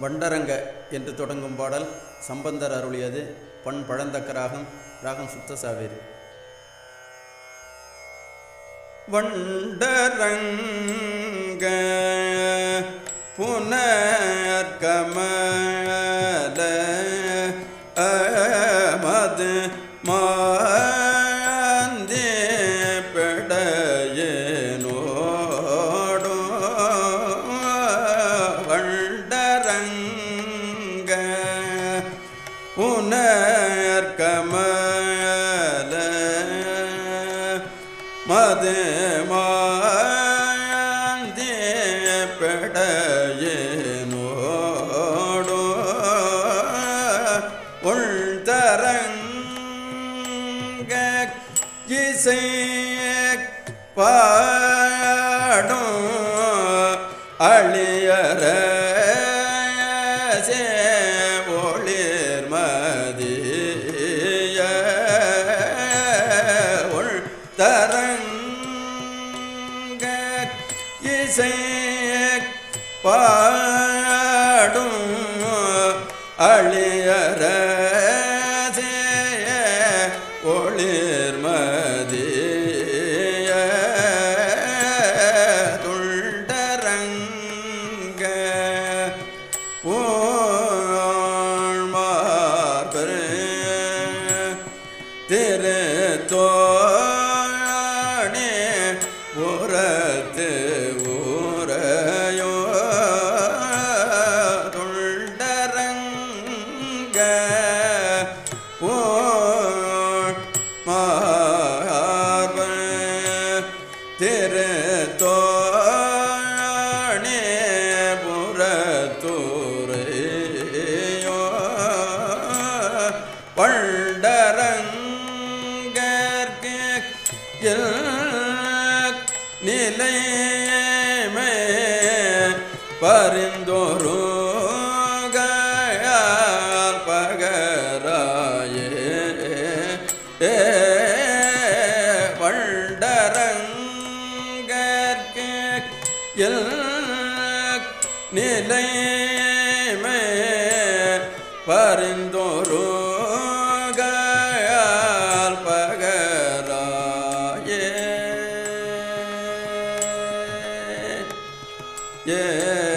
வண்டரங்க என்று தொடங்கும் பாடல் சம்பந்தர் அருளியது பண் பழந்தக்க ராகம் ராகம் சுத்த சாவேரி. வண்டரங்க புனர்கமல மது மாந்தி பெடையனோடோ உள்தரங்க இசை பாடும் அழியற தரங்க இசை பாடும் அழியற ஒளிர் மதிய துண்டரங்க போழ்மார்பரு திருத்தோணே திருத்தோணே புறத்துறையோ பண்டரங்கற்கு நிலைமை பரிந்தோரு எல் நிலை பரிந்தோரு பகராயே. ஏ